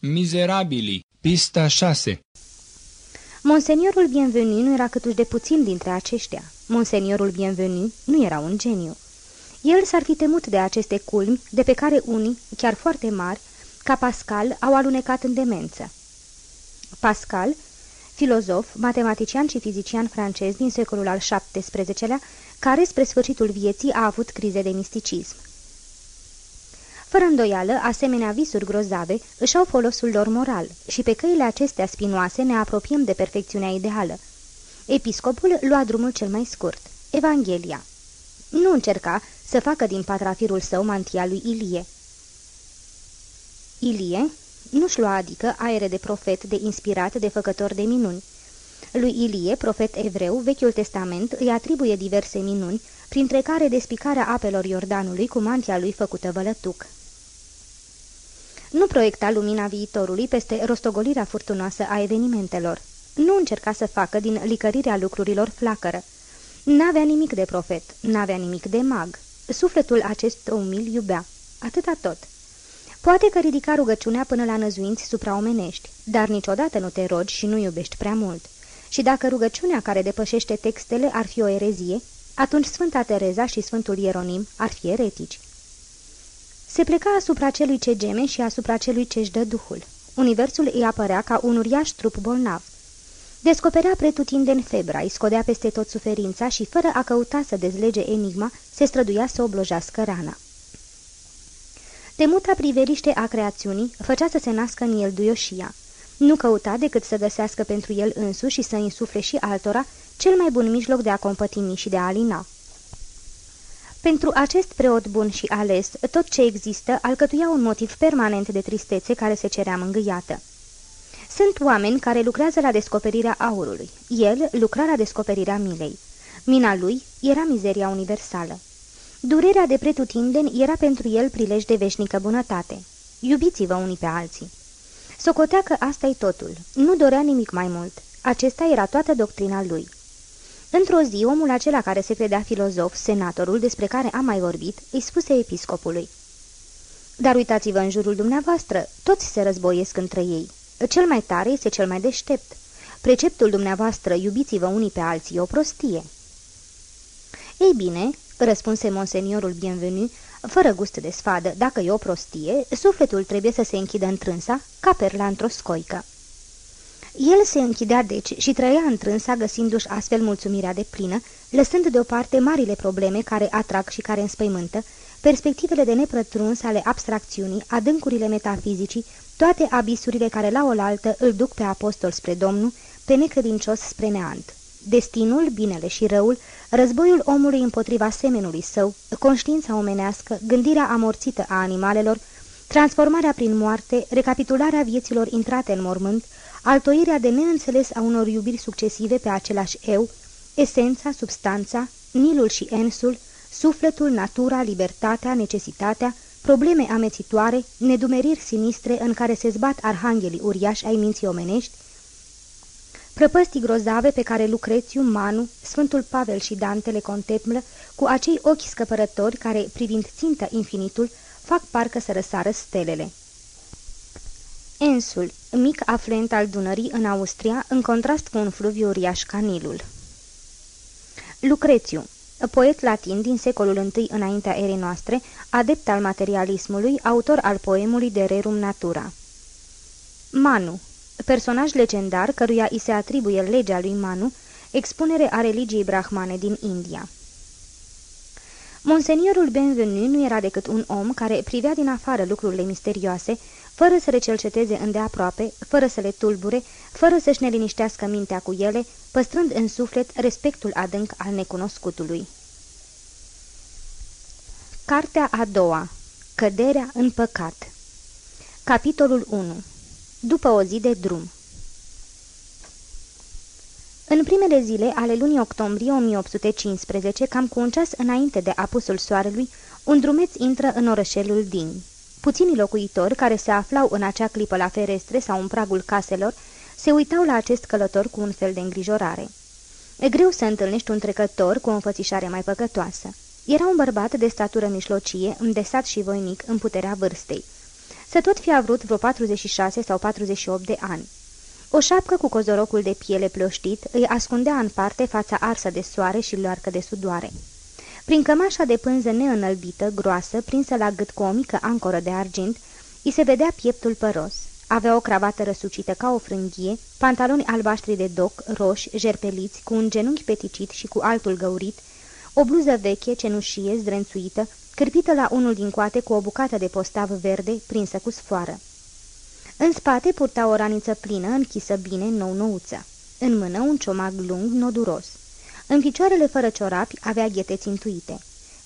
Mizerabili, pista 6 Monseniorul Bienvenu nu era câtuși de puțin dintre aceștia. Monseniorul Bienvenu nu era un geniu. El s-ar fi temut de aceste culmi, de pe care unii, chiar foarte mari, ca Pascal, au alunecat în demență. Pascal, filozof, matematician și fizician francez din secolul al XVII-lea, care, spre sfârșitul vieții, a avut crize de misticism. Fără îndoială, asemenea visuri grozave își au folosul lor moral și pe căile acestea spinoase ne apropiem de perfecțiunea ideală. Episcopul lua drumul cel mai scurt, Evanghelia. Nu încerca să facă din patrafirul său mantia lui Ilie. Ilie nu-și lua adică aere de profet, de inspirat, de făcător de minuni. Lui Ilie, profet evreu, Vechiul Testament îi atribuie diverse minuni, printre care despicarea apelor Iordanului cu mantia lui făcută vălătuc. Nu proiecta lumina viitorului peste rostogolirea furtunoasă a evenimentelor. Nu încerca să facă din licărirea lucrurilor flacără. N-avea nimic de profet, n-avea nimic de mag. Sufletul acest umil iubea. Atâta tot. Poate că ridica rugăciunea până la năzuinți supraomenești, dar niciodată nu te rogi și nu iubești prea mult. Și dacă rugăciunea care depășește textele ar fi o erezie, atunci Sfânta Tereza și Sfântul Ieronim ar fi eretici. Se pleca asupra celui ce geme și asupra celui ce-și dă duhul. Universul îi apărea ca un uriaș trup bolnav. Descoperea pretutindeni febra, îi scodea peste tot suferința și, fără a căuta să dezlege enigma, se străduia să oblojească rana. Temuta priveliște a creațiunii făcea să se nască în el duioșia. Nu căuta decât să găsească pentru el însuși și să insufle și altora cel mai bun mijloc de a compătimi și de a alina. Pentru acest preot bun și ales, tot ce există alcătuia un motiv permanent de tristețe care se cerea mângâiată. Sunt oameni care lucrează la descoperirea aurului. El lucra la descoperirea milei. Mina lui era mizeria universală. Durerea de pretutindeni era pentru el prilej de veșnică bunătate. Iubiți-vă unii pe alții. Socotea că asta e totul. Nu dorea nimic mai mult. Acesta era toată doctrina lui. Într-o zi, omul acela care se credea filozof, senatorul despre care am mai vorbit, îi spuse episcopului. Dar uitați-vă în jurul dumneavoastră, toți se războiesc între ei. Cel mai tare este cel mai deștept. Preceptul dumneavoastră, iubiți-vă unii pe alții, o prostie. Ei bine, răspunse monseniorul bienvenu, fără gust de sfadă, dacă e o prostie, sufletul trebuie să se închidă întrânsa, ca perla într-o scoică. El se închidea deci și trăia întrânsa găsindu-și astfel mulțumirea de plină, lăsând deoparte marile probleme care atrag și care înspăimântă, perspectivele de neprătruns ale abstracțiunii, adâncurile metafizicii, toate abisurile care la oaltă îl duc pe apostol spre Domnul, pe necredincios spre neant. Destinul, binele și răul, războiul omului împotriva semenului său, conștiința omenească, gândirea amorțită a animalelor, transformarea prin moarte, recapitularea vieților intrate în mormânt, altoirea de neînțeles a unor iubiri succesive pe același eu, esența, substanța, nilul și ensul, sufletul, natura, libertatea, necesitatea, probleme amețitoare, nedumeriri sinistre în care se zbat arhanghelii uriași ai minții omenești, prăpăstii grozave pe care Lucrețiu, Manu, Sfântul Pavel și Dante le contemplă cu acei ochi scăpărători care, privind țintă infinitul, fac parcă să răsară stelele. Ensul, mic afluent al Dunării în Austria, în contrast cu un fluviu uriaș ca Nilul. Lucrețiu, poet latin din secolul I înaintea erei noastre, adept al materialismului, autor al poemului De Rerum Natura. Manu, personaj legendar căruia îi se atribuie legea lui Manu, expunere a religiei brahmane din India. Monseniorul Benvenu nu era decât un om care privea din afară lucrurile misterioase, fără să le celceteze îndeaproape, fără să le tulbure, fără să-și ne liniștească mintea cu ele, păstrând în suflet respectul adânc al necunoscutului. Cartea a doua Căderea în păcat Capitolul 1 După o zi de drum În primele zile ale lunii octombrie 1815, cam cu un ceas înainte de apusul soarelui, un drumeț intră în orășelul din. Puținii locuitori care se aflau în acea clipă la ferestre sau în pragul caselor se uitau la acest călător cu un fel de îngrijorare. E greu să întâlnești un trecător cu o înfățișare mai păcătoasă. Era un bărbat de statură mișlocie, îndesat și voinic în puterea vârstei. să tot fi vrut vreo 46 sau 48 de ani. O șapcă cu cozorocul de piele ploștit îi ascundea în parte fața arsă de soare și loarcă de sudoare. Prin cămașa de pânză neînălbită, groasă, prinsă la gât cu o mică ancoră de argint, îi se vedea pieptul păros. Avea o cravată răsucită ca o frânghie, pantaloni albaștri de doc, roși, jerpeliți, cu un genunchi peticit și cu altul găurit, o bluză veche, cenușie, zdrențuită, cârpită la unul din coate cu o bucată de postav verde prinsă cu sfoară. În spate purta o raniță plină, închisă bine, nou-nouță. În mână un ciomag lung, noduros. În picioarele fără ciorapi avea ghete țintuite.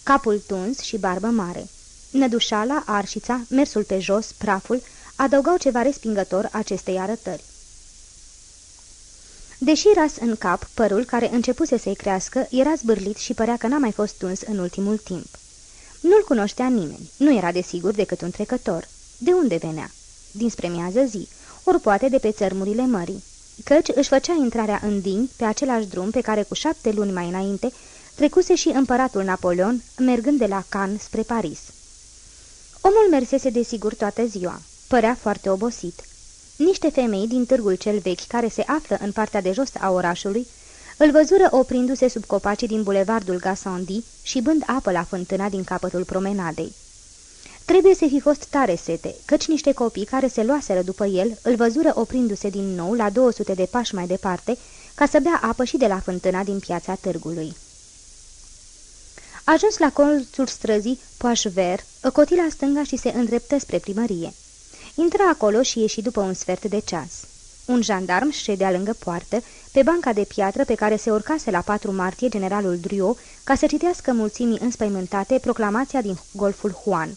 Capul tuns și barbă mare. Nădușala, arșița, mersul pe jos, praful, adăugau ceva respingător acestei arătări. Deși ras în cap, părul, care începuse să-i crească, era zbârlit și părea că n-a mai fost tuns în ultimul timp. Nu-l cunoștea nimeni, nu era desigur decât un trecător. De unde venea? Dinspre miază zi, ori poate de pe țărmurile mării, căci își făcea intrarea în din pe același drum pe care cu șapte luni mai înainte trecuse și împăratul Napoleon, mergând de la Cannes spre Paris. Omul mersese desigur toată ziua. Părea foarte obosit. Niște femei din târgul cel vechi, care se află în partea de jos a orașului, îl văzură oprindu-se sub copacii din bulevardul Gassendi și bând apă la fântâna din capătul promenadei. Trebuie să fi fost tare sete, căci niște copii care se luaseră după el îl văzură oprindu-se din nou la 200 de pași mai departe ca să bea apă și de la fântâna din piața târgului. Ajuns la colțul străzii Poașver, coti la stânga și se îndreptă spre primărie. Intră acolo și ieși după un sfert de ceas. Un jandarm ședea lângă poartă, pe banca de piatră pe care se urcase la 4 martie generalul Drio, ca să citească mulțimii înspăimântate proclamația din Golful Juan.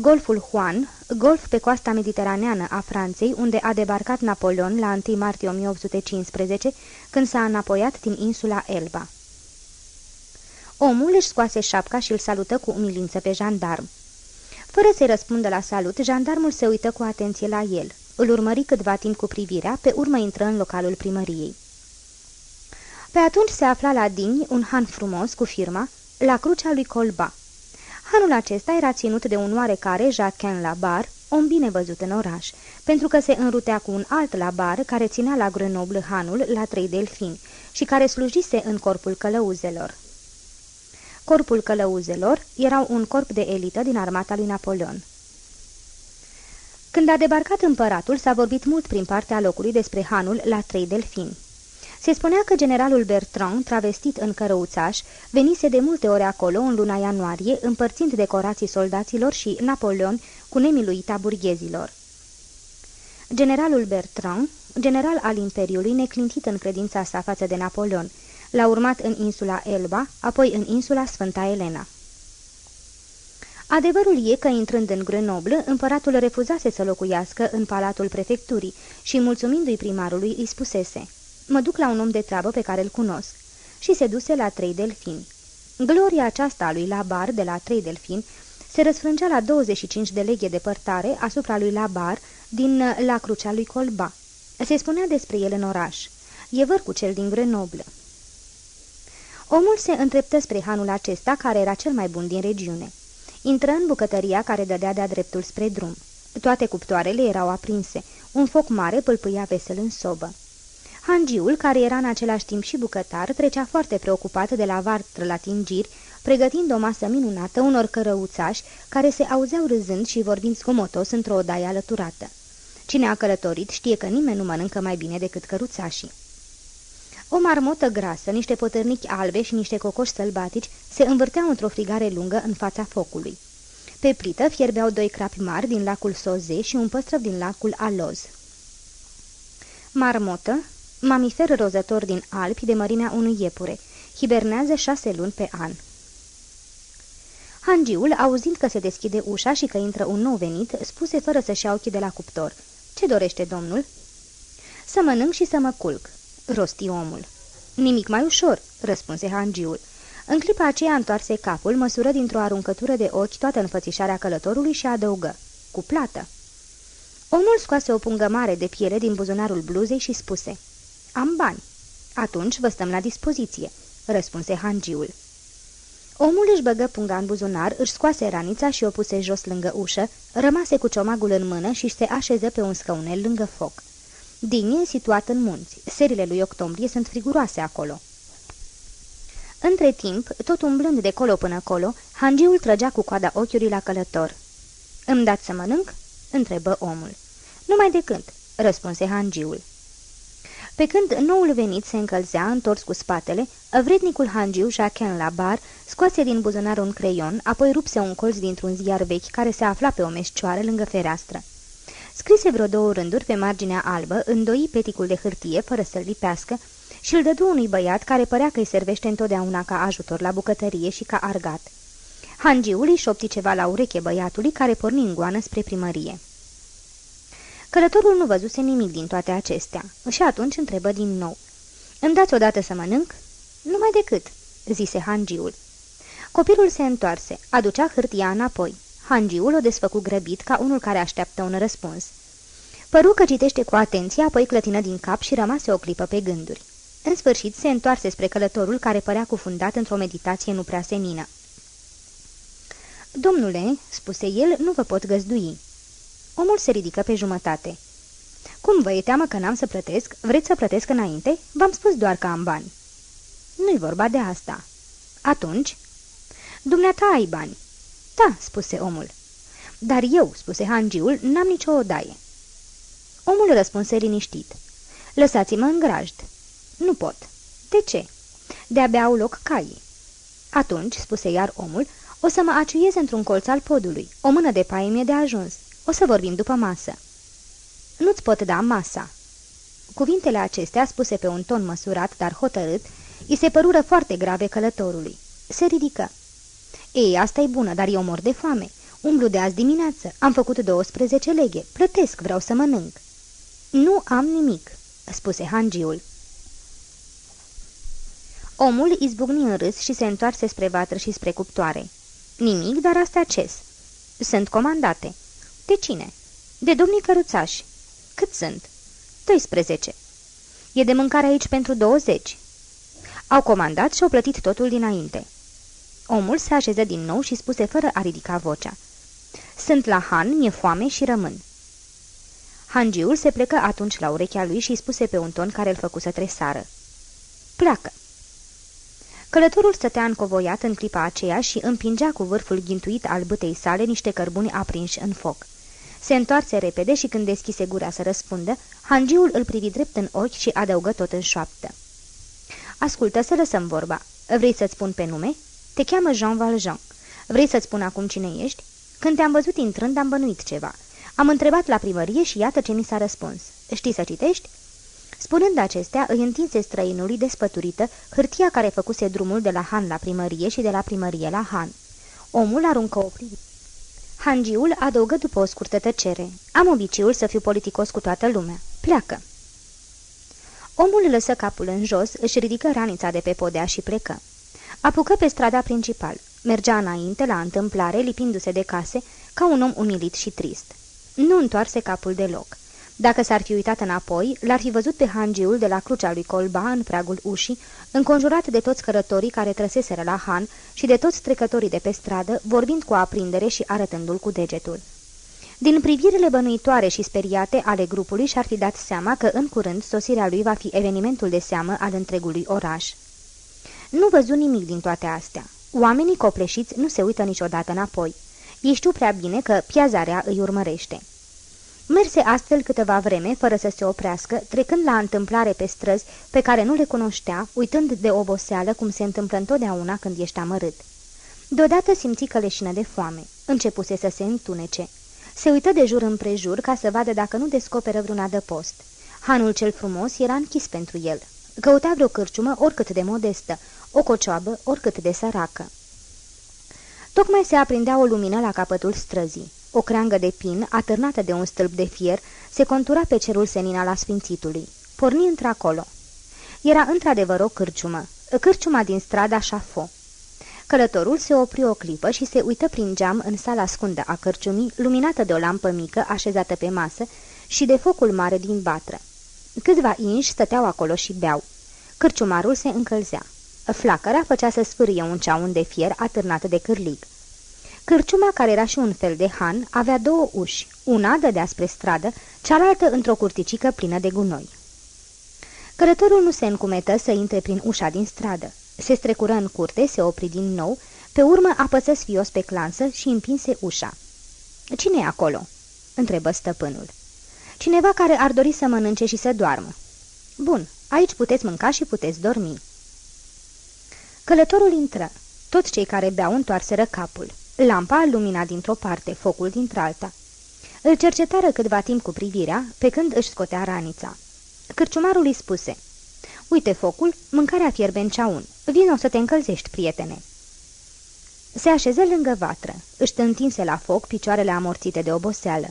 Golful Juan, golf pe coasta mediteraneană a Franței, unde a debarcat Napoleon la 1 martie 1815, când s-a înapoiat din insula Elba. Omul își scoase șapca și îl salută cu umilință pe jandarm. Fără să-i răspundă la salut, jandarmul se uită cu atenție la el. Îl urmări câtva timp cu privirea, pe urmă intră în localul primăriei. Pe atunci se afla la Dini un han frumos cu firma, la crucea lui Colba. Hanul acesta era ținut de un oarecare Jacquin Labar, om bine văzut în oraș, pentru că se înrutea cu un alt Labar care ținea la Grenoble hanul la trei delfini și care slujise în corpul călăuzelor. Corpul călăuzelor erau un corp de elită din armata lui Napoleon. Când a debarcat împăratul, s-a vorbit mult prin partea locului despre hanul la trei delfini. Se spunea că generalul Bertrand, travestit în cărăuțaș, venise de multe ori acolo în luna ianuarie, împărțind decorații soldaților și Napoleon cu nemiluita burghezilor. Generalul Bertrand, general al Imperiului, neclintit în credința sa față de Napoleon, l-a urmat în insula Elba, apoi în insula Sfânta Elena. Adevărul e că, intrând în Grenoble, împăratul refuzase să locuiască în palatul prefecturii și, mulțumindu-i primarului, îi spusese Mă duc la un om de treabă pe care îl cunosc." Și se duse la trei delfini. Gloria aceasta a lui Labar de la trei delfini se răsfrângea la 25 de leghe departare asupra lui Labar din la crucea lui Colba. Se spunea despre el în oraș. E văr cu cel din Grenoble. Omul se întreptă spre hanul acesta, care era cel mai bun din regiune. Intră în bucătăria care dădea de-a dreptul spre drum. Toate cuptoarele erau aprinse. Un foc mare pâlpâia vesel în sobă. Hangiul, care era în același timp și bucătar, trecea foarte preocupat de la vartră la tingiri, pregătind o masă minunată unor cărăuțași care se auzeau râzând și vorbind scomotos într-o odaie alăturată. Cine a călătorit știe că nimeni nu mănâncă mai bine decât căruțașii. O marmotă grasă, niște potărnichi albe și niște cocoși sălbatici se învârteau într-o frigare lungă în fața focului. Pe plită fierbeau doi crapi mari din lacul Soze și un păstrăv din lacul Aloz. Marmotă, mamifer rozător din Alpi de mărimea unui iepure, hibernează șase luni pe an. Hangiul, auzind că se deschide ușa și că intră un nou venit, spuse fără să-și ia ochii de la cuptor. Ce dorește domnul?" Să mănânc și să mă culc," rosti omul. Nimic mai ușor," răspunse hangiul. În clipa aceea întoarse capul, măsură dintr-o aruncătură de ochi toată înfățișarea călătorului și adăugă. Cu plată. Omul scoase o pungă mare de piele din buzunarul bluzei și spuse. Am bani." Atunci vă stăm la dispoziție," răspunse hangiul. Omul își băgă punga în buzunar, își scoase ranița și o puse jos lângă ușă, rămase cu ciomagul în mână și se așeză pe un scaunel lângă foc. Din e situat în munți. Serile lui octombrie sunt friguroase acolo. Între timp, tot umblând de colo până colo, hangiul trăgea cu coada ochiului la călător. Îmi dați să mănânc?" întrebă omul. Numai de când?" răspunse hangiul. Pe când noul venit se încălzea, întors cu spatele, vrednicul hangiu Jacques la bar scoase din buzunar un creion, apoi rupse un colț dintr-un ziar vechi care se afla pe o meșcioară lângă fereastră. Scrise vreo două rânduri pe marginea albă, îndoi peticul de hârtie, fără să-l lipească, și îl dădu unui băiat care părea că îi servește întotdeauna ca ajutor la bucătărie și ca argat. Hangiul își șopti ceva la ureche băiatului care porni în goană spre primărie. Călătorul nu văzuse nimic din toate acestea și atunci întrebă din nou. Îmi dați odată să mănânc?" Numai decât," zise hangiul. Copilul se întoarse, aducea hârtia înapoi. Hangiul o desfăcu grăbit ca unul care așteaptă un răspuns. Păru că citește cu atenție, apoi clătină din cap și rămase o clipă pe gânduri. În sfârșit se întoarse spre călătorul care părea cufundat într-o meditație nu prea senină. Domnule," spuse el, nu vă pot găzdui." Omul se ridică pe jumătate. Cum vă e teamă că n-am să plătesc? Vreți să plătesc înainte? V-am spus doar că am bani." Nu-i vorba de asta." Atunci?" Dumneata ai bani." Da," spuse omul. Dar eu," spuse hangiul, n-am nicio odaie." Omul răspunse liniștit. Lăsați-mă în grajd." Nu pot." De ce?" De-abia au loc caii." Atunci," spuse iar omul, o să mă aciuiez într-un colț al podului. O mână de paie mi-e de ajuns. O să vorbim după masă." Nu-ți pot da masa." Cuvintele acestea, spuse pe un ton măsurat, dar hotărât, îi se părură foarte grave călătorului. Se ridică. Ei, asta e bună, dar eu mor de foame. Umblu de azi dimineață. Am făcut 12 leghe. Plătesc, vreau să mănânc." Nu am nimic," spuse hangiul. Omul izbucni în râs și se întoarse spre vatră și spre cuptoare. Nimic, dar astea ces. Sunt comandate. De cine? De domnii căruțași. Cât sunt? 12. E de mâncare aici pentru 20. Au comandat și au plătit totul dinainte. Omul se așeză din nou și spuse fără a ridica vocea. Sunt la Han, mi-e foame și rămân. Hangiul se plecă atunci la urechea lui și spuse pe un ton care îl făcu să tresară. Pleacă! Călătorul stătea încovoiat în clipa aceea și împingea cu vârful ghintuit al bătei sale niște cărbuni aprinși în foc. Se întoarse repede și când deschise gura să răspundă, hangiul îl privi drept în ochi și adăugă tot în șoaptă. Ascultă să lăsăm vorba. Vrei să-ți spun pe nume? Te cheamă Jean Valjean. Vrei să-ți spun acum cine ești? Când te-am văzut intrând, am bănuit ceva. Am întrebat la primărie și iată ce mi s-a răspuns. Știi să citești? Spunând acestea, îi întinse străinului despăturită hârtia care făcuse drumul de la Han la primărie și de la primărie la Han. Omul aruncă o privire. Hangiul adăugă după o scurtă tăcere. Am obiceiul să fiu politicos cu toată lumea. Pleacă. Omul lăsă capul în jos, își ridică ranița de pe podea și plecă. Apucă pe strada principal. Mergea înainte, la întâmplare, lipindu-se de case, ca un om umilit și trist. Nu întoarse capul deloc. Dacă s-ar fi uitat înapoi, l-ar fi văzut pe hangiul de la crucea lui Colba în pragul ușii, înconjurat de toți cărătorii care trăseseră la Han și de toți trecătorii de pe stradă, vorbind cu aprindere și arătându-l cu degetul. Din privirile bănuitoare și speriate ale grupului și-ar fi dat seama că în curând sosirea lui va fi evenimentul de seamă al întregului oraș. Nu văzu nimic din toate astea. Oamenii copleșiți nu se uită niciodată înapoi. Ei știu prea bine că piazarea îi urmărește. Merse astfel câteva vreme, fără să se oprească, trecând la întâmplare pe străzi pe care nu le cunoștea, uitând de oboseală cum se întâmplă întotdeauna când ești amărât. Deodată simți că leșină de foame. Începuse să se întunece. Se uită de jur împrejur ca să vadă dacă nu descoperă vreun adăpost. Hanul cel frumos era închis pentru el. Căuta vreo cârciumă oricât de modestă, o cocioabă oricât de săracă. Tocmai se aprindea o lumină la capătul străzii. O creangă de pin, atârnată de un stâlp de fier, se contura pe cerul senin al asfințitului. Porni într-acolo. Era într-adevăr o cârciumă, cârciuma din strada Șafo. Călătorul se opri o clipă și se uită prin geam în sala scundă a cărciumii, luminată de o lampă mică așezată pe masă și de focul mare din batră. Câțiva inși stăteau acolo și beau. Cârciumarul se încălzea. Flacăra făcea să sfârie un ceaun de fier atârnat de cârlig. Cârciuma, care era și un fel de han, avea două uși, una dădea spre stradă, cealaltă într-o curticică plină de gunoi. Călătorul nu se încumetă să intre prin ușa din stradă. Se strecură în curte, se opri din nou, pe urmă apăță sfios pe clansă și împinse ușa. Cine e acolo?" întrebă stăpânul. Cineva care ar dori să mănânce și să doarmă." Bun, aici puteți mânca și puteți dormi." Călătorul intră. Toți cei care beau întoarseră capul. Lampa lumina dintr-o parte, focul dintr-alta. Îl cercetară câtva timp cu privirea, pe când își scotea ranița. Cârciumarul îi spuse, Uite focul, mâncarea fierbe în ceaun. Vino să te încălzești, prietene." Se așeză lângă vatră. Își întinse la foc picioarele amorțite de oboseală.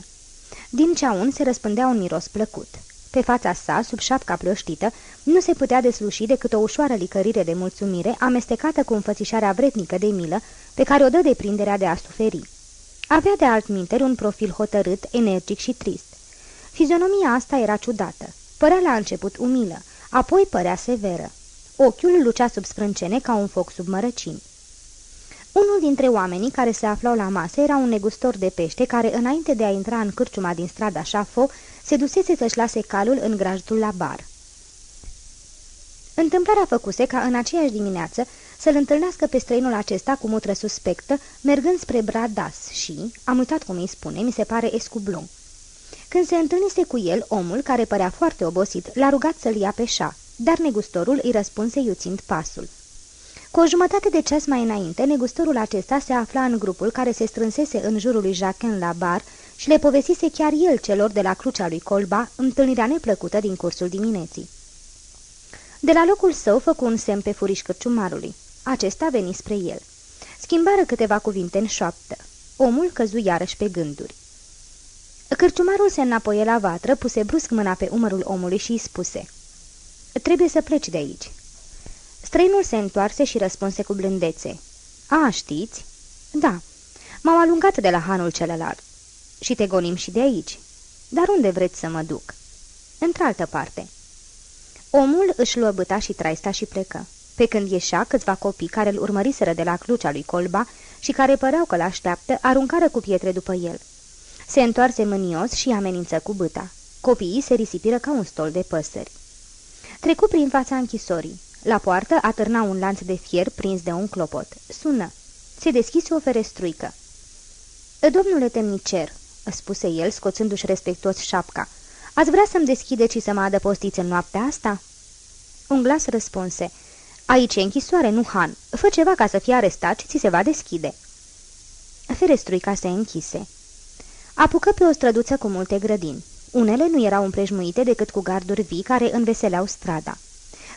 Din ceaun se răspândea un miros plăcut. Pe fața sa, sub șapca plăștită, nu se putea desluși decât o ușoară licărire de mulțumire, amestecată cu înfățișarea vretnică de milă, pe care o dă deprinderea de a suferi. Avea de altminteri un profil hotărât, energic și trist. Fizionomia asta era ciudată. Părea la început umilă, apoi părea severă. Ochiul lucea sub sprâncene ca un foc sub mărăcini. Unul dintre oamenii care se aflau la masă era un negustor de pește care, înainte de a intra în cârciuma din strada Șafo, se dusese să-și lase calul în grajdul la bar. Întâmplarea făcuse ca în aceeași dimineață să-l întâlnească pe străinul acesta cu mutră suspectă, mergând spre Bradas și, am uitat cum îi spune, mi se pare Escublon. Când se întâlnise cu el, omul, care părea foarte obosit, l-a rugat să-l ia pe șa, dar negustorul îi răspunse iuțind pasul. Cu o jumătate de ceas mai înainte, negustorul acesta se afla în grupul care se strânsese în jurul lui Jacques la bar și le povestise chiar el celor de la crucea lui Colba întâlnirea neplăcută din cursul dimineții. De la locul său făcu un semn pe furiș cărciumarului. Acesta veni spre el. Schimbară câteva cuvinte în șoaptă. Omul căzu iarăși pe gânduri. Cârciumarul se înapoie la vatră, puse brusc mâna pe umărul omului și îi spuse Trebuie să pleci de aici." Străinul se întoarse și răspunse cu blândețe. A, știți?" Da, m-au alungat de la hanul celălalt." Și te gonim și de aici." Dar unde vreți să mă duc?" Într-altă parte." Omul își luă băta și traista și plecă. Pe când ieșea, câțiva copii care îl urmăriseră de la crucea lui Colba și care păreau că l-așteaptă, aruncară cu pietre după el. Se întoarse mânios și amenință cu băta. Copiii se risipiră ca un stol de păsări. Trecu prin fața închisorii. La poartă atârna un lanț de fier prins de un clopot. Sună. Se deschise o ferestruică. Domnule temnicer," spuse el, scoțându-și respectuos șapca, ați vrea să-mi deschide și să mă adăpostiți în noaptea asta?" Un glas răspunse, Aici e închisoare, nu Han. Fă ceva ca să fie arestat și ți se va deschide." Ferestruica se închise. Apucă pe o străduță cu multe grădini. Unele nu erau împrejmuite decât cu garduri vii care înveseleau strada.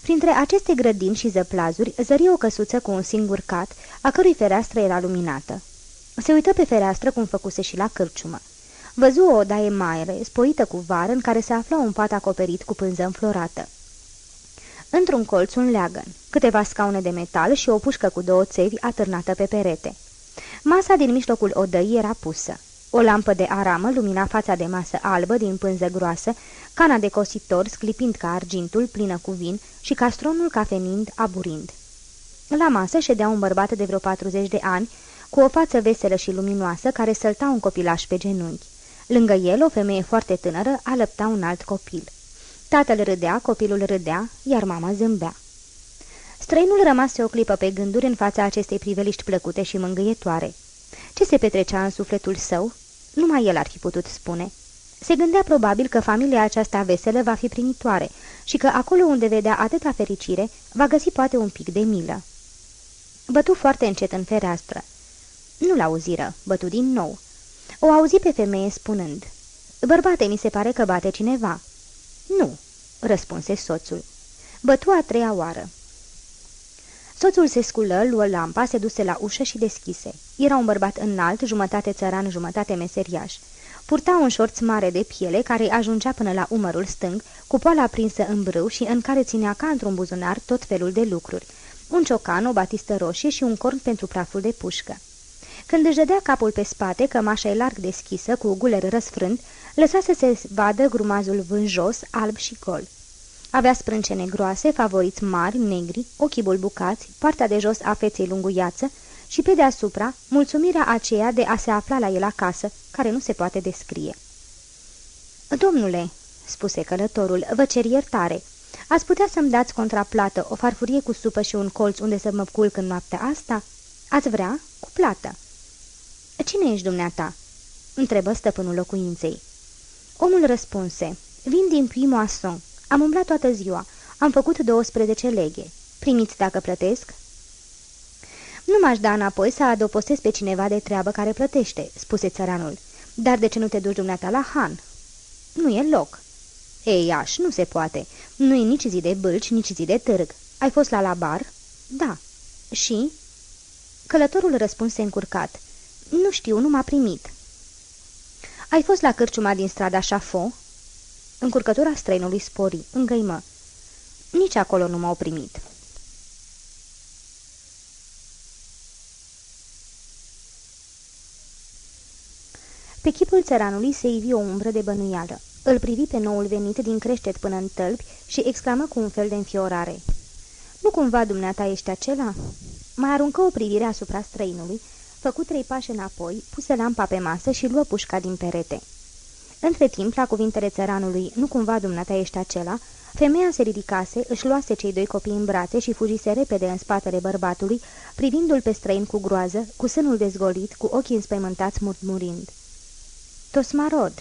Printre aceste grădini și zăplazuri zări o căsuță cu un singur cat, a cărui fereastră era luminată. Se uită pe fereastră cum făcuse și la cârciumă. Văzu o odaie mare, spoită cu var, în care se afla un pat acoperit cu pânză înflorată. Într-un colț un leagăn, câteva scaune de metal și o pușcă cu două țevi atârnată pe perete. Masa din mijlocul odăii era pusă. O lampă de aramă lumina fața de masă albă din pânză groasă, cana de cositor sclipind ca argintul, plină cu vin, și castronul cafenind, aburind. La masă ședea un bărbat de vreo 40 de ani, cu o față veselă și luminoasă, care sălta un copilaș pe genunchi. Lângă el, o femeie foarte tânără alăpta un alt copil. Tatăl râdea, copilul râdea, iar mama zâmbea. Străinul rămase o clipă pe gânduri în fața acestei priveliști plăcute și mângâietoare. Ce se petrecea în sufletul său? Numai el ar fi putut spune. Se gândea probabil că familia aceasta veselă va fi primitoare și că acolo unde vedea atâta fericire, va găsi poate un pic de milă. Bătu foarte încet în fereastră. Nu-l auziră, bătu din nou. O auzi pe femeie spunând, Bărbate, mi se pare că bate cineva." Nu," răspunse soțul. Bătu a treia oară. Soțul se sculă, luă lampa, se duse la ușă și deschise. Era un bărbat înalt, jumătate țăran, jumătate meseriaș. Purta un șorț mare de piele care ajungea până la umărul stâng, cu poala prinsă în brâu și în care ținea ca într-un buzunar tot felul de lucruri. Un ciocan, o batistă roșie și un corn pentru praful de pușcă. Când își dădea capul pe spate, cămașa e larg deschisă, cu guler răsfrânt, lăsa să se vadă grumazul vânjos, alb și gol. Avea sprâncene groase, favoriți mari, negri, ochii bulbucați, partea de jos a feței lunguiață și pe deasupra mulțumirea aceea de a se afla la el acasă, care nu se poate descrie. Domnule," spuse călătorul, vă cer iertare. Ați putea să-mi dați contraplată o farfurie cu supă și un colț unde să mă culc în noaptea asta? Ați vrea? Cu plată." Cine ești dumneata?" întrebă stăpânul locuinței. Omul răspunse, vin din Puy Am umblat toată ziua. Am făcut 12 leghe. Primiți dacă plătesc?" Nu m-aș da înapoi să adopostez pe cineva de treabă care plătește," spuse țăranul. Dar de ce nu te duci dumneata la Han?" Nu e loc." Ei, aș, nu se poate. Nu e nici zi de bâlci, nici zi de târg. Ai fost la la bar?" Da." Și?" Călătorul răspunse încurcat. Nu știu, nu m-a primit." Ai fost la cârciuma din strada Șafo?" Încurcătura străinului spori, îngăimă. Nici acolo nu m-au primit." Pe chipul țăranului se ivi o umbră de bănuială. Îl privi pe noul venit din creștet până în tălpi și exclamă cu un fel de înfiorare. Nu cumva dumneata ești acela?" Mai aruncă o privire asupra străinului, făcu trei pași înapoi, puse lampa pe masă și luă pușca din perete. Între timp, la cuvintele țăranului, nu cumva dumneata ești acela, femeia se ridicase, își luase cei doi copii în brațe și fugise repede în spatele bărbatului, privindu-l pe străin cu groază, cu sânul dezgolit, cu ochii înspăimântați murmurind. Tosmarod!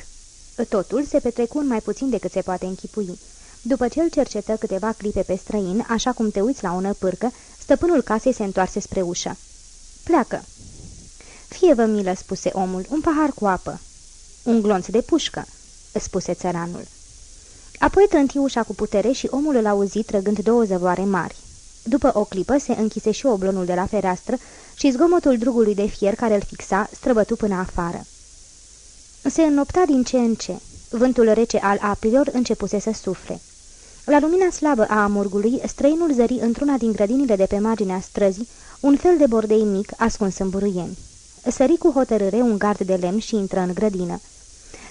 Totul se petrecu mai puțin decât se poate închipui. După ce îl cercetă câteva clipe pe străin, așa cum te uiți la o năpârcă, stăpânul casei se întoarse spre ușă. Pleacă!" Fie vă milă," spuse omul, un pahar cu apă." Un glonț de pușcă," spuse țăranul. Apoi trânti ușa cu putere și omul îl auzi trăgând două zăvoare mari. După o clipă se închise și oblonul de la fereastră și zgomotul drugului de fier care îl fixa străbătu până afară. Se înnopta din ce în ce. Vântul rece al apilor începuse să sufle. La lumina slabă a amurgului, străinul zări într-una din grădinile de pe marginea străzii un fel de bordei mic ascuns în buruieni. Sări cu hotărâre un gard de lemn și intră în grădină.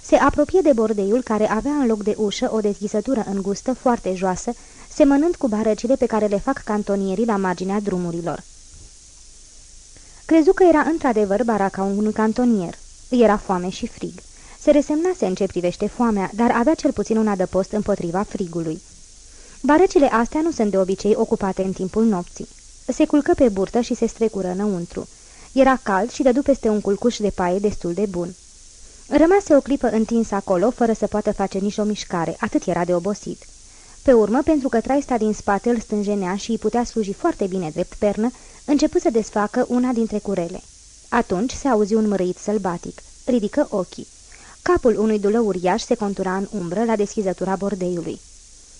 Se apropie de bordeiul care avea în loc de ușă o deschisătură îngustă foarte joasă, semănând cu barăcile pe care le fac cantonierii la marginea drumurilor. Crezu că era într-adevăr baraca unui cantonier. Era foame și frig. Se resemnase în ce privește foamea, dar avea cel puțin un adăpost împotriva frigului. Barăcile astea nu sunt de obicei ocupate în timpul nopții. Se culcă pe burtă și se strecură înăuntru. Era cald și dădu peste un culcuș de paie destul de bun. Rămase o clipă întins acolo, fără să poată face nici o mișcare, atât era de obosit. Pe urmă, pentru că traista din spate îl stânjenea și îi putea sluji foarte bine drept pernă, începu să desfacă una dintre curele. Atunci se auzi un mărâit sălbatic. Ridică ochii. Capul unui dulă uriaș se contura în umbră la deschizătura bordeiului.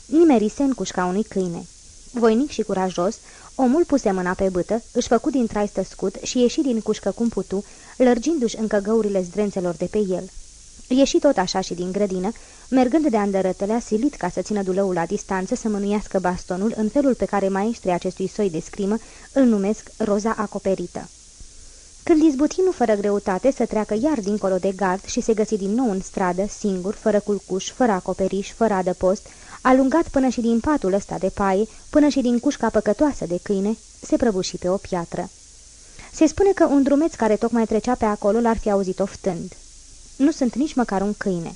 Nimerise în cușca unui câine. Voinic și curajos, omul puse mâna pe bâtă, își făcu din trai stăscut și ieși din cușcă cum putu, lărgindu-și încă găurile zdrențelor de pe el. Ieși tot așa și din grădină, mergând de andărătălea silit ca să țină dulăul la distanță să mânuiască bastonul în felul pe care maestrii acestui soi de scrimă îl numesc roza acoperită. Când izbuti nu fără greutate să treacă iar dincolo de gard și se găsi din nou în stradă, singur, fără culcuș, fără acoperiș, fără adăpost, alungat până și din patul ăsta de paie, până și din cușca păcătoasă de câine, se prăbuși pe o piatră. Se spune că un drumeț care tocmai trecea pe acolo l-ar fi auzit oftând. Nu sunt nici măcar un câine.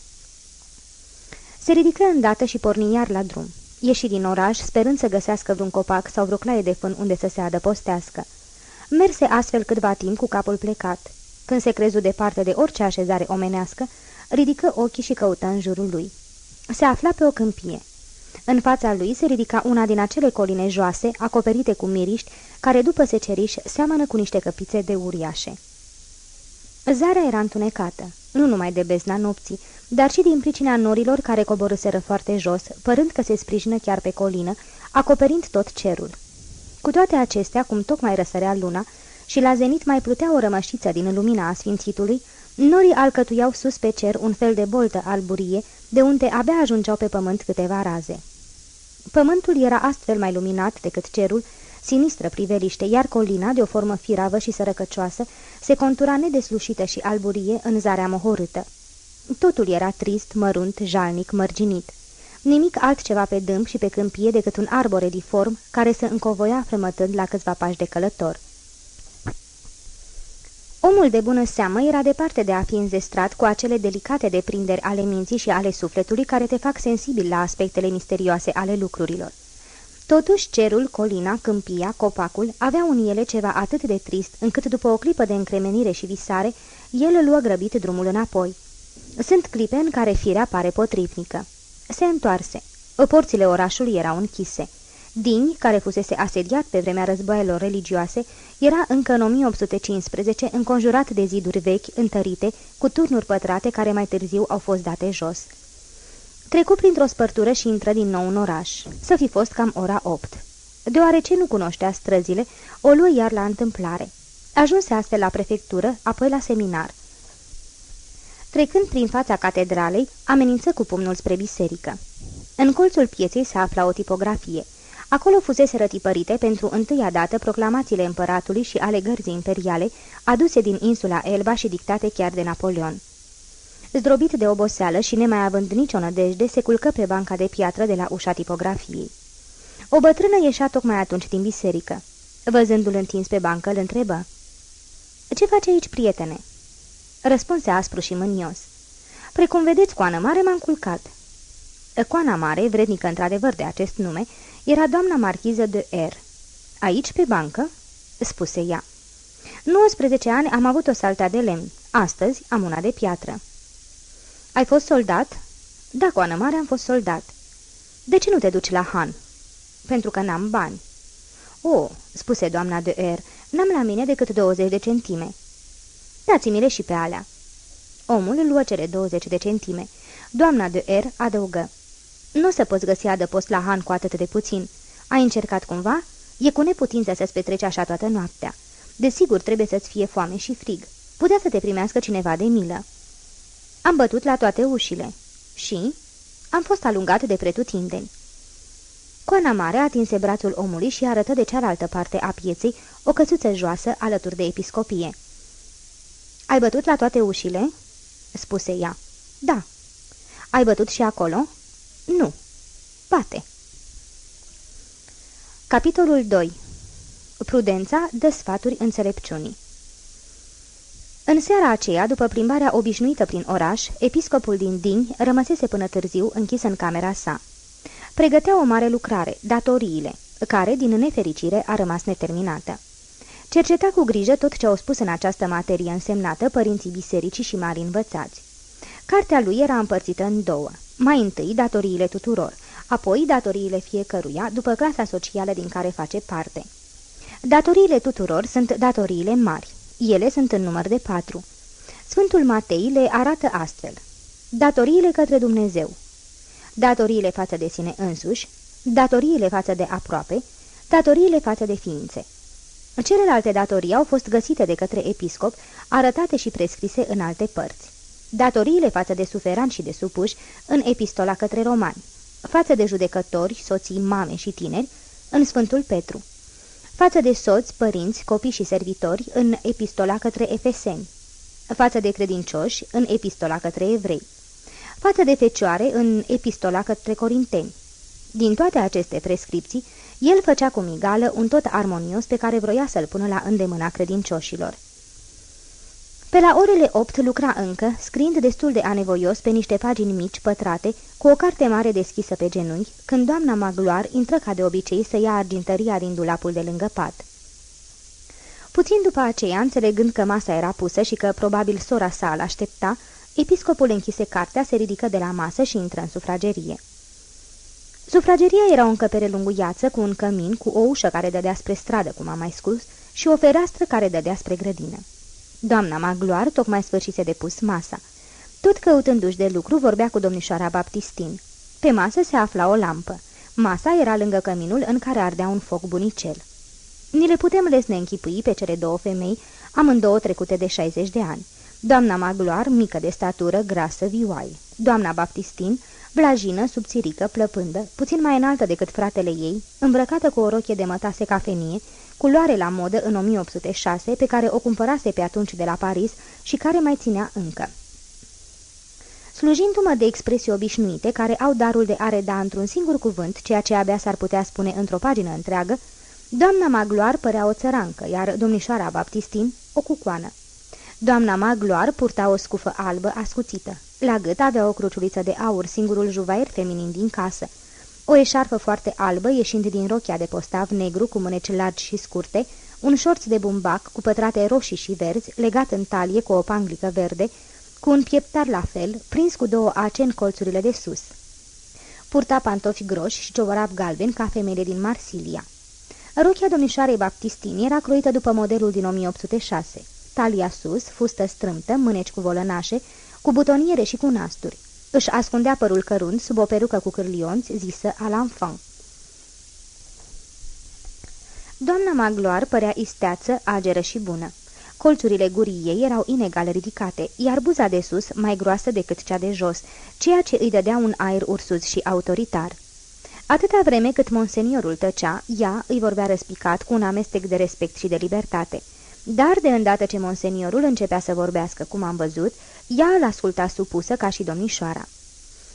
Se ridică îndată și porni iar la drum. Ieși din oraș, sperând să găsească vreun copac sau vreo claie de fân unde să se adăpostească. Merse astfel câtva timp cu capul plecat. Când se crezu departe de orice așezare omenească, ridică ochii și căută în jurul lui. Se afla pe o câmpie. În fața lui se ridica una din acele coline joase, acoperite cu miriști, care după seceriș seamănă cu niște căpițe de uriașe. Zarea era întunecată, nu numai de bezna nopții, dar și din pricina norilor care coborâseră foarte jos, părând că se sprijină chiar pe colină, acoperind tot cerul. Cu toate acestea, cum tocmai răsărea luna și la zenit mai plutea o rămășiță din lumina asfințitului, norii alcătuiau sus pe cer un fel de boltă alburie, de unde abia ajungeau pe pământ câteva raze. Pământul era astfel mai luminat decât cerul, sinistră priveliște, iar colina, de o formă firavă și sărăcăcioasă, se contura nedeslușită și alburie în zarea mohorâtă. Totul era trist, mărunt, jalnic, mărginit. Nimic altceva pe dâmp și pe câmpie decât un arbore diform care se încovoia fremătând la câțiva pași de călător. Omul de bună seamă era departe de a fi înzestrat cu acele delicate deprinderi ale minții și ale sufletului care te fac sensibil la aspectele misterioase ale lucrurilor. Totuși, cerul, colina, câmpia, copacul aveau în ele ceva atât de trist, încât după o clipă de încremenire și visare, el luă grăbit drumul înapoi. Sunt clipe în care firea pare potrivnică. Se întoarse. Porțile orașului erau închise. Dini, care fusese asediat pe vremea războaielor religioase, era încă în 1815 înconjurat de ziduri vechi, întărite, cu turnuri pătrate care mai târziu au fost date jos. Trecu printr-o spărtură și intră din nou în oraș. Să fi fost cam ora 8. Deoarece nu cunoștea străzile, o luă iar la întâmplare. Ajunse astfel la prefectură, apoi la seminar. Trecând prin fața catedralei, amenință cu pumnul spre biserică. În colțul pieței se afla o tipografie. Acolo fusese rătipărite pentru întâia dată proclamațiile împăratului și ale gărzii imperiale, aduse din insula Elba și dictate chiar de Napoleon. Zdrobit de oboseală și nemai având nicio nădejde, se culcă pe banca de piatră de la ușa tipografiei. O bătrână ieșea tocmai atunci din biserică. Văzându-l întins pe bancă, îl întrebă. Ce face aici, prietene?" Răspunse aspru și mânios. Precum vedeți, coană mare m-am culcat." Coana mare, vrednică într-adevăr de acest nume, era doamna marchiză de R. Aici, pe bancă?" spuse ea. 19 ani am avut o saltea de lemn. Astăzi am una de piatră." Ai fost soldat?" Da, coană mare, am fost soldat." De ce nu te duci la Han?" Pentru că n-am bani." O," spuse doamna de R, n-am la mine decât 20 de centime." Dați-mi-le și pe alea." Omul luă cele 20 de centime. Doamna de R adăugă. Nu o să poți găsi adăpost la Han cu atât de puțin. Ai încercat cumva? E cu neputință să-ți petreci așa toată noaptea. Desigur, trebuie să-ți fie foame și frig. Putea să te primească cineva de milă." Am bătut la toate ușile. Și? Am fost alungat de pretutindeni. Coana mare atinse brațul omului și arătă de cealaltă parte a pieței o căsuță joasă alături de episcopie. Ai bătut la toate ușile?" spuse ea. Da." Ai bătut și acolo?" Nu." Pate." Capitolul 2 Prudența dă sfaturi înțelepciunii în seara aceea, după plimbarea obișnuită prin oraș, episcopul din Dini rămăsese până târziu închis în camera sa. Pregătea o mare lucrare, datoriile, care, din nefericire, a rămas neterminată. Cerceta cu grijă tot ce au spus în această materie însemnată părinții bisericii și mari învățați. Cartea lui era împărțită în două. Mai întâi datoriile tuturor, apoi datoriile fiecăruia, după clasa socială din care face parte. Datoriile tuturor sunt datoriile mari, ele sunt în număr de patru. Sfântul Matei le arată astfel. Datoriile către Dumnezeu. Datoriile față de sine însuși, datoriile față de aproape, datoriile față de ființe. Celelalte datorii au fost găsite de către episcop, arătate și prescrise în alte părți. Datoriile față de suferanți și de supuși în epistola către romani, față de judecători, soții, mame și tineri, în Sfântul Petru față de soți, părinți, copii și servitori în epistola către efeseni, față de credincioși în epistola către evrei, față de fecioare în epistola către corinteni. Din toate aceste prescripții, el făcea cu migală un tot armonios pe care vroia să-l pună la îndemâna credincioșilor. Pe la orele opt lucra încă, scriind destul de anevoios pe niște pagini mici, pătrate, cu o carte mare deschisă pe genunchi, când doamna Magloar intră ca de obicei să ia argintăria din dulapul de lângă pat. Puțin după aceea, înțelegând că masa era pusă și că probabil sora sa îl aștepta, episcopul închise cartea, se ridică de la masă și intră în sufragerie. Sufrageria era o încăpere lunguiață cu un cămin, cu o ușă care dădea spre stradă, cum am mai spus, și o fereastră care dădea spre grădină. Doamna Magloar tocmai sfârșise de pus masa. Tot căutându-și de lucru, vorbea cu domnișoara Baptistin. Pe masă se afla o lampă. Masa era lângă căminul în care ardea un foc bunicel. Ni le putem lesne închipui pe cele două femei, amândouă trecute de 60 de ani. Doamna Magloar, mică de statură, grasă, vioaie. Doamna Baptistin, blajină, subțirică, plăpândă, puțin mai înaltă decât fratele ei, îmbrăcată cu o rochie de mătase cafenie, culoare la modă în 1806, pe care o cumpărase pe atunci de la Paris și care mai ținea încă. slujindu-mă de expresii obișnuite care au darul de a reda într-un singur cuvânt ceea ce abia s-ar putea spune într-o pagină întreagă, doamna Magloar părea o țărancă, iar domnișoara Baptistin o cucoană. Doamna Magloar purta o scufă albă ascuțită. La gât avea o cruciuliță de aur, singurul juvaier feminin din casă. O eșarfă foarte albă, ieșind din rochia de postav negru cu mâneci largi și scurte, un șorț de bumbac cu pătrate roșii și verzi, legat în talie cu o panglică verde, cu un pieptar la fel, prins cu două ace în colțurile de sus. Purta pantofi groși și ciorap galben ca femeile din Marsilia. Rochia domnișoarei Baptistini era croită după modelul din 1806. Talia sus, fustă strâmtă, mâneci cu volănașe, cu butoniere și cu nasturi. Își ascundea părul cărunt sub o perucă cu cârlionți, zisă à l'enfant. Doamna Magloar părea isteață, ageră și bună. Colțurile gurii ei erau inegal ridicate, iar buza de sus mai groasă decât cea de jos, ceea ce îi dădea un aer ursuz și autoritar. Atâta vreme cât monseniorul tăcea, ea îi vorbea răspicat cu un amestec de respect și de libertate. Dar de îndată ce monseniorul începea să vorbească, cum am văzut, ea îl asculta supusă ca și domnișoara.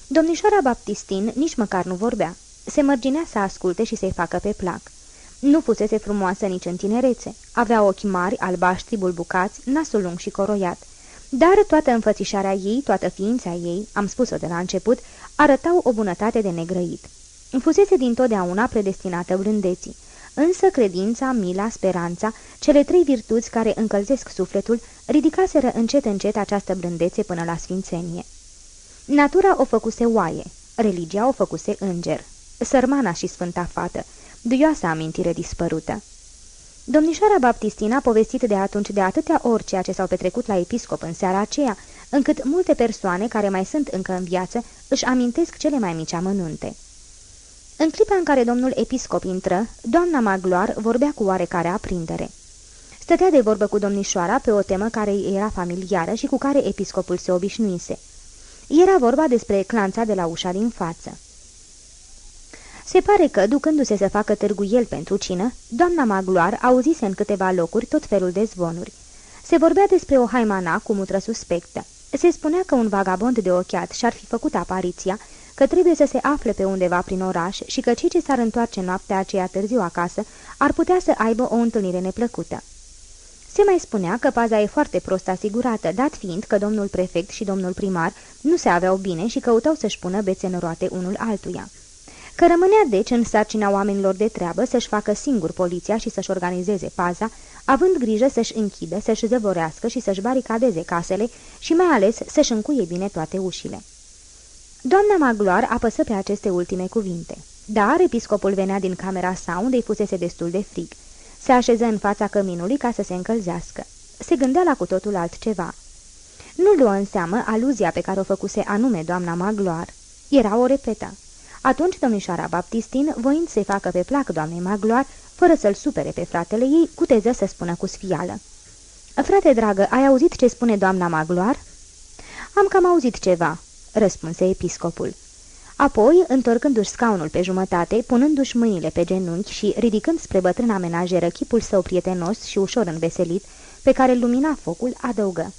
Domnișoara Baptistin nici măcar nu vorbea. Se mărginea să asculte și să-i facă pe plac. Nu fusese frumoasă nici în tinerețe. Avea ochi mari, albaștri, bulbucați, nasul lung și coroiat. Dar toată înfățișarea ei, toată ființa ei, am spus-o de la început, arătau o bunătate de negrăit. Fusese dintotdeauna predestinată blândeții. Însă credința, mila, speranța, cele trei virtuți care încălzesc sufletul, ridicaseră încet încet această blândețe până la sfințenie. Natura o făcuse oaie, religia o făcuse înger, sărmana și sfânta fată, duioasa amintire dispărută. Domnișoara Baptistina a povestit de atunci de atâtea ori ceea ce s-au petrecut la episcop în seara aceea, încât multe persoane care mai sunt încă în viață își amintesc cele mai mici amănunte. În clipa în care domnul episcop intră, doamna Magloar vorbea cu oarecare aprindere. Stătea de vorbă cu domnișoara pe o temă care îi era familiară și cu care episcopul se obișnuise. Era vorba despre clanța de la ușa din față. Se pare că, ducându-se să facă târguiel pentru cină, doamna Magloar auzise în câteva locuri tot felul de zvonuri. Se vorbea despre o haimana cu mutră suspectă. Se spunea că un vagabond de ochiat și-ar fi făcut apariția, că trebuie să se afle pe undeva prin oraș și că cei ce s-ar întoarce noaptea aceea târziu acasă ar putea să aibă o întâlnire neplăcută. Se mai spunea că paza e foarte prost asigurată, dat fiind că domnul prefect și domnul primar nu se aveau bine și căutau să-și pună bețe în roate unul altuia. Că rămânea deci în sarcina oamenilor de treabă să-și facă singur poliția și să-și organizeze paza, având grijă să-și închidă, să-și zăvorească și să-și baricadeze casele și mai ales să-și încuie bine toate ușile. Doamna Magloar apăsă pe aceste ultime cuvinte. Dar episcopul venea din camera sa, unde îi fusese destul de frig. Se așeză în fața căminului ca să se încălzească. Se gândea la cu totul altceva. Nu luă în seamă aluzia pe care o făcuse anume doamna Magloar. Era o repetă. Atunci domnișoara Baptistin, voind să-i facă pe plac doamnei Magloar, fără să-l supere pe fratele ei, cuteză să spună cu sfială. Frate dragă, ai auzit ce spune doamna Magloar?" Am cam auzit ceva," răspunse episcopul. Apoi, întorcându-și scaunul pe jumătate, punându-și mâinile pe genunchi și ridicând spre bătrâna menajeră chipul său prietenos și ușor înveselit, pe care îl lumina focul, adăugă.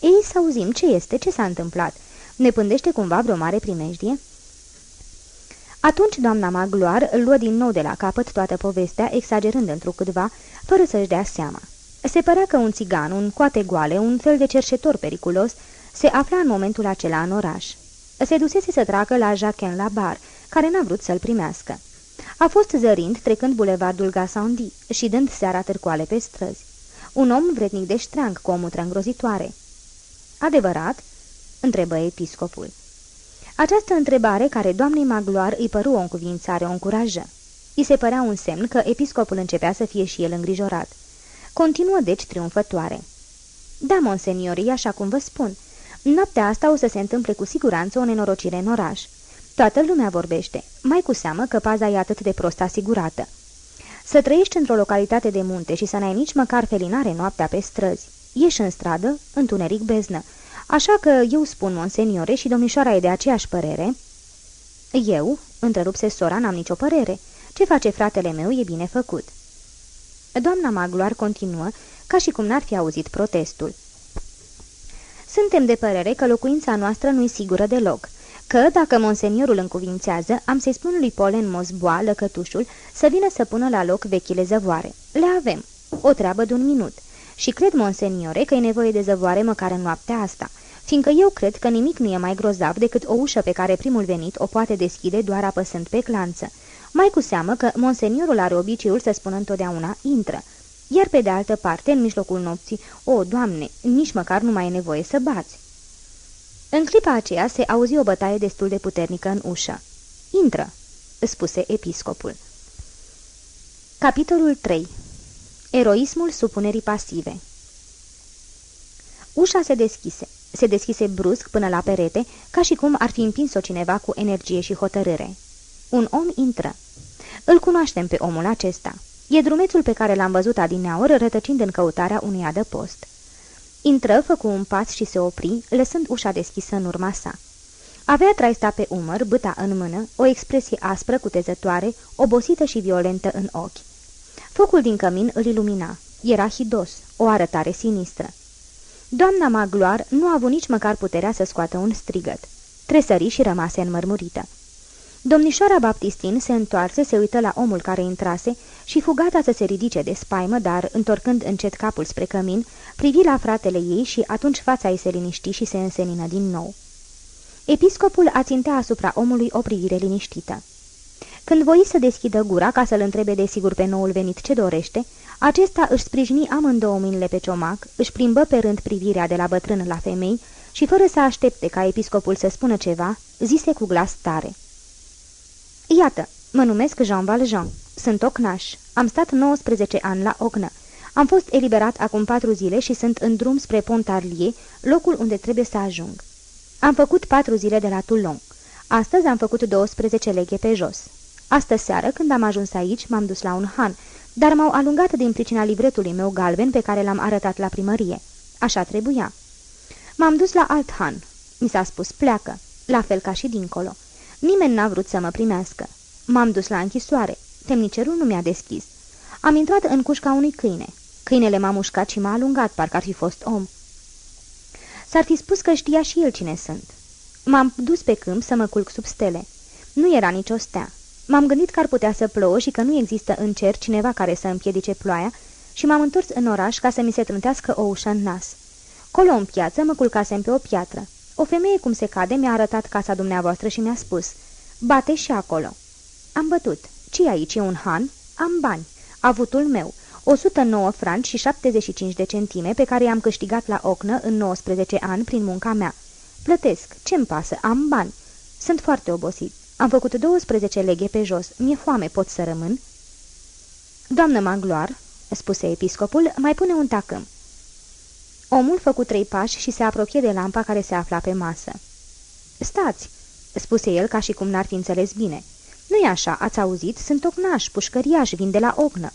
Ei, să auzim, ce este, ce s-a întâmplat? Ne pândește cumva vreo mare primejdie?" Atunci doamna Magloar îl luă din nou de la capăt toată povestea, exagerând întrucâtva, fără să-și dea seama. Se părea că un țigan, un coate goale, un fel de cerșetor periculos, se afla în momentul acela în oraș. Se dusese să treacă la Jacques la bar, care n-a vrut să-l primească. A fost zărind trecând bulevardul Gassendi și dând seara târcoale pe străzi. Un om vrednic de ștreang cu o mutră îngrozitoare. Adevărat?" întrebă episcopul. Această întrebare, care doamnei Magloar îi păru o încuvințare, o încurajă. I se părea un semn că episcopul începea să fie și el îngrijorat. Continuă deci triumfătoare. Da, monseniori, așa cum vă spun. Noaptea asta o să se întâmple cu siguranță o nenorocire în oraș. Toată lumea vorbește, mai cu seamă că paza e atât de prost asigurată. Să trăiești într-o localitate de munte și să n-ai nici măcar felinare noaptea pe străzi. Ieși în stradă, întuneric beznă. Așa că eu spun, monseniore, și domnișoara e de aceeași părere." Eu?" întrerupse sora, n-am nicio părere. Ce face fratele meu e bine făcut." Doamna Magloar continuă, ca și cum n-ar fi auzit protestul. Suntem de părere că locuința noastră nu-i sigură deloc, că, dacă monseniorul încuvințează, am să-i spun lui Polen Mosboa, lăcătușul, să vină să pună la loc vechile zăvoare. Le avem. O treabă de un minut. Și cred, monseniore, că e nevoie de zăvoare măcar în noaptea asta, fiindcă eu cred că nimic nu e mai grozav decât o ușă pe care primul venit o poate deschide doar apăsând pe clanță. Mai cu seamă că monseniorul are obiceiul să spună întotdeauna, intră. Iar pe de altă parte, în mijlocul nopții, o, Doamne, nici măcar nu mai e nevoie să bați. În clipa aceea se auzi o bătaie destul de puternică în ușă. Intră, spuse episcopul. Capitolul 3 Eroismul supunerii pasive Ușa se deschise. Se deschise brusc până la perete, ca și cum ar fi împins-o cineva cu energie și hotărâre. Un om intră. Îl cunoaștem pe omul acesta. E drumețul pe care l-am văzut adineaur rătăcind în căutarea unui adăpost. Intră, făcu un pas și se opri, lăsând ușa deschisă în urma sa. Avea traista pe umăr, băta în mână, o expresie aspră, cutezătoare, obosită și violentă în ochi. Focul din cămin îl ilumina. Era hidos, o arătare sinistră. Doamna Magloar nu a avut nici măcar puterea să scoată un strigăt. Tresări și rămase înmărmurită. Domnișoara Baptistin se întoarse, se uită la omul care intrase și fu gata să se ridice de spaimă, dar, întorcând încet capul spre cămin, privi la fratele ei și atunci fața ei se liniști și se însenină din nou. Episcopul ațintea asupra omului o privire liniștită. Când voi să deschidă gura ca să-l întrebe de sigur pe noul venit ce dorește, acesta își sprijini amândouă mâinile pe ciomac, își plimbă pe rând privirea de la bătrân la femei și, fără să aștepte ca episcopul să spună ceva, zise cu glas tare. Iată, mă numesc Jean Valjean, sunt ocnaș, am stat 19 ani la Ognă. Am fost eliberat acum patru zile și sunt în drum spre Pontarlier, locul unde trebuie să ajung. Am făcut patru zile de la Toulon. Astăzi am făcut 12 leghe pe jos. Astă seară, când am ajuns aici, m-am dus la un han, dar m-au alungat din pricina livretului meu galben pe care l-am arătat la primărie. Așa trebuia. M-am dus la alt han. Mi s-a spus, pleacă, la fel ca și dincolo. Nimeni n-a vrut să mă primească. M-am dus la închisoare. Temnicerul nu mi-a deschis. Am intrat în cușca unui câine. Câinele m-a mușcat și m-a alungat, parcă ar fi fost om. S-ar fi spus că știa și el cine sunt. M-am dus pe câmp să mă culc sub stele. Nu era nicio stea. M-am gândit că ar putea să plouă și că nu există în cer cineva care să împiedice ploaia și m-am întors în oraș ca să mi se trântească o ușă în nas. Colo în piață mă culcasem pe o piatră. O femeie cum se cade mi-a arătat casa dumneavoastră și mi-a spus, bate și acolo. Am bătut. Ce aici e un han? Am bani. Avutul meu. 109 franci și 75 de centime pe care i-am câștigat la ocnă în 19 ani prin munca mea. Plătesc. Ce-mi pasă? Am bani. Sunt foarte obosit. Am făcut 12 leghe pe jos. Mi-e foame, pot să rămân?" Doamnă Magloar," spuse episcopul, mai pune un tacâm. Omul făcu trei pași și se apropie de lampa care se afla pe masă. Stați!" spuse el ca și cum n-ar fi înțeles bine. Nu-i așa, ați auzit? Sunt ocnaș, pușcăriaș, vin de la ognă."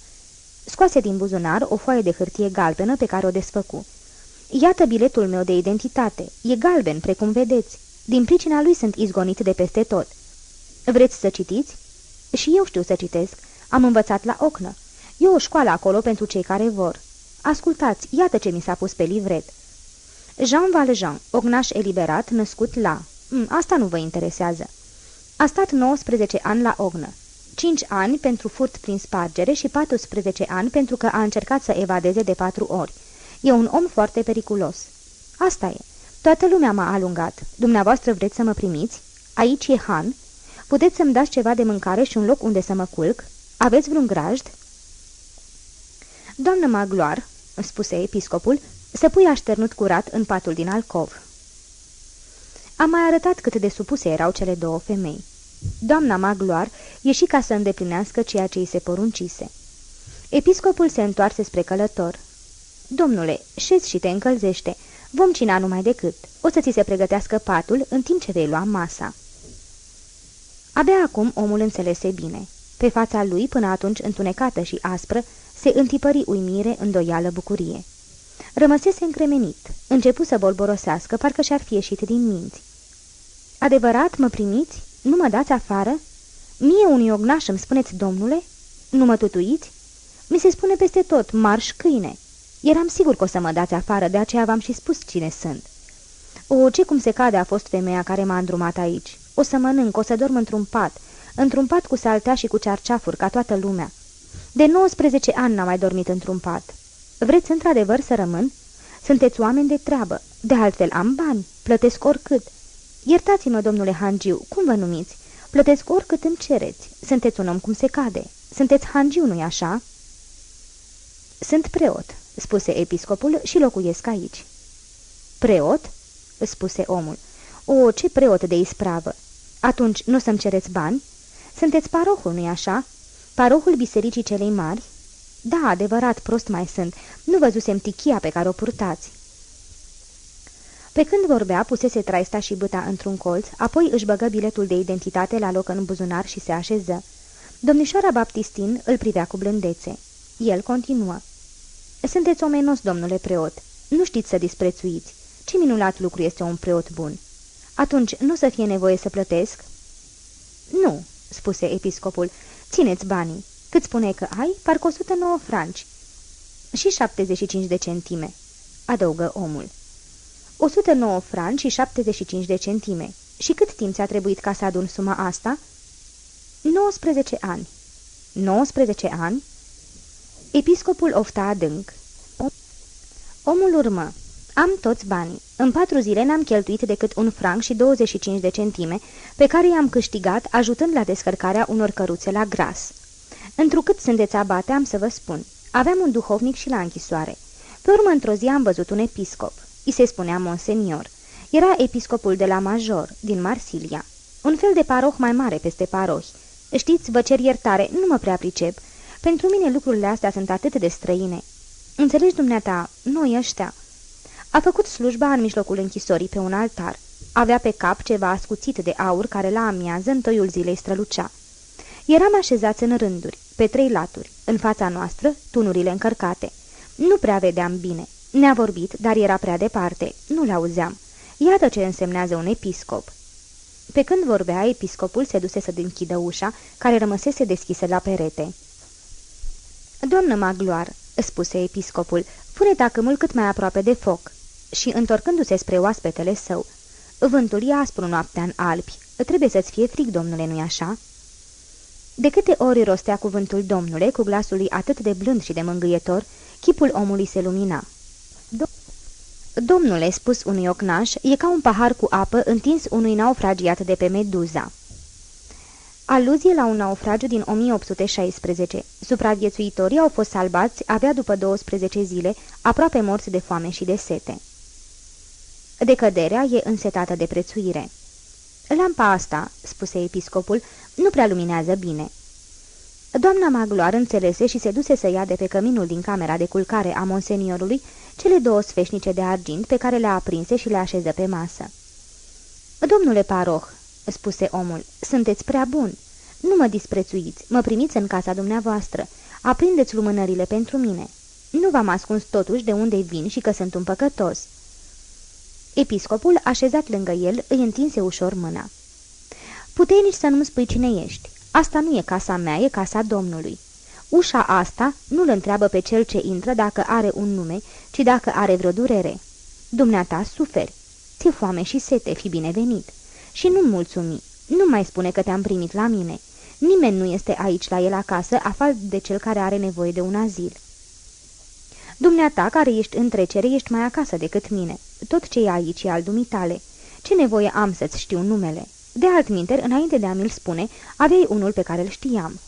Scoase din buzunar o foaie de hârtie galbenă pe care o desfăcu. Iată biletul meu de identitate. E galben, precum vedeți. Din pricina lui sunt izgonit de peste tot. Vreți să citiți? Și eu știu să citesc. Am învățat la ocnă. E o școală acolo pentru cei care vor. Ascultați, iată ce mi s-a pus pe livret. Jean Valjean, ognaș eliberat, născut la... Mm, asta nu vă interesează. A stat 19 ani la ognă. 5 ani pentru furt prin spargere și 14 ani pentru că a încercat să evadeze de patru ori. E un om foarte periculos. Asta e. Toată lumea m-a alungat. Dumneavoastră vreți să mă primiți? Aici e Han. Puteți să-mi dați ceva de mâncare și un loc unde să mă culc? Aveți vreun grajd?" Doamnă Magloar," spuse episcopul, se pui așternut curat în patul din alcov. Am mai arătat cât de supuse erau cele două femei. Doamna Magloar ieși ca să îndeplinească ceea ce îi se poruncise. Episcopul se întoarse spre călător. Domnule, șezi și te încălzește. Vom cina numai decât. O să ți se pregătească patul în timp ce vei lua masa." Abia acum omul înțelese bine. Pe fața lui, până atunci întunecată și aspră, se întipări uimire, îndoială, bucurie. Rămăsese încremenit, începu să bolborosească, parcă și-ar fi ieșit din minți. Adevărat, mă primiți? Nu mă dați afară? Mie un iognaș îmi spuneți, domnule? Nu mă tutuiți? Mi se spune peste tot, marș câine. Eram sigur că o să mă dați afară, de aceea v-am și spus cine sunt. O, ce cum se cade a fost femeia care m-a îndrumat aici. O să mănânc, o să dorm într-un pat, într-un pat cu saltea și cu cearceafuri, ca toată lumea. De 19 ani n-am mai dormit într-un pat. Vreți într-adevăr să rămân? Sunteți oameni de treabă. De altfel am bani, plătesc oricât. Iertați-mă, domnule Hangiu, cum vă numiți? Plătesc oricât îmi cereți. Sunteți un om cum se cade. Sunteți Hangiu, nu-i așa?" Sunt preot," spuse episcopul, și locuiesc aici." Preot?" spuse omul. O, ce preot de ispravă! Atunci nu să-mi cereți bani? Sunteți parohul, nu-i așa? Parohul bisericii celei mari?" Da, adevărat, prost mai sunt. Nu văzusem tichia pe care o purtați." Pe când vorbea, pusese traista și băta într-un colț, apoi își băgă biletul de identitate la loc în buzunar și se așeză. Domnișoara Baptistin îl privea cu blândețe. El continuă. Sunteți omenos, domnule preot. Nu știți să disprețuiți. Ce minunat lucru este un preot bun. Atunci nu să fie nevoie să plătesc?" Nu," spuse episcopul. Țineți banii. Cât spune că ai? Parcă 109 franci." Și 75 de centime," adăugă omul. 109 franci și 75 de centime. Și cât timp ți-a trebuit ca să adun suma asta?" 19 ani." 19 ani?" Episcopul ofta adânc. Omul urmă. Am toți banii. În patru zile n-am cheltuit decât un franc și 25 de centime, pe care i-am câștigat ajutând la descărcarea unor căruțe la gras. Întrucât sunteți abate, am să vă spun. Aveam un duhovnic și la închisoare. Pe urmă, într-o zi am văzut un episcop. I se spunea Monsenior. Era episcopul de la Major, din Marsilia. Un fel de paroh mai mare peste parohi. Știți, vă cer iertare, nu mă prea pricep. Pentru mine lucrurile astea sunt atât de străine. Înțelegi, dumneata, noi ăștia. A făcut slujba în mijlocul închisorii pe un altar. Avea pe cap ceva ascuțit de aur care la amiază în toiul zilei strălucea. Eram așezați în rânduri, pe trei laturi, în fața noastră, tunurile încărcate. Nu prea vedeam bine. Ne-a vorbit, dar era prea departe. Nu-l auzeam. Iată ce însemnează un episcop. Pe când vorbea, episcopul se duse să închidă ușa, care rămăsese deschisă la perete. Doamnă Magloar," spuse episcopul, pune tacâmul cât mai aproape de foc." Și, întorcându-se spre oaspetele său, Vântul e aspru noaptea în Alpi. Trebuie să-ți fie frig, domnule, nu-i așa?" De câte ori rostea cuvântul domnule, cu glasul lui atât de blând și de mângâietor, chipul omului se lumina. Do Domnule, spus unui ocnaș, e ca un pahar cu apă întins unui naufragiat de pe Meduza. Aluzie la un naufragiu din 1816. Supraviețuitorii au fost salvați abia după 12 zile, aproape morți de foame și de sete. Decăderea e însetată de prețuire. Lampa asta, spuse episcopul, nu prea luminează bine. Doamna Magloar înțelese și se duse să ia de pe căminul din camera de culcare a monseniorului cele două sfeșnice de argint pe care le-a aprinse și le așeză pe masă. Domnule paroh, spuse omul, sunteți prea bun. Nu mă disprețuiți, mă primiți în casa dumneavoastră. Aprindeți lumânările pentru mine. Nu v-am ascuns totuși de unde vin și că sunt un păcătos." Episcopul, așezat lângă el, îi întinse ușor mâna. Puteai nici să nu-mi spui cine ești. Asta nu e casa mea, e casa Domnului. Ușa asta nu-l întreabă pe cel ce intră dacă are un nume, ci dacă are vreo durere. Dumneata suferi. Ți-e foame și sete, fi binevenit. Și nu-mi mulțumi. Nu mai spune că te-am primit la mine. Nimeni nu este aici la el acasă, afară de cel care are nevoie de un azil. Dumneata, care ești în trecere, ești mai acasă decât mine. Tot ce e aici e al dumitale. Ce nevoie am să-ți știu numele? De altminteri, înainte de a mi-l spune, aveai unul pe care îl știam.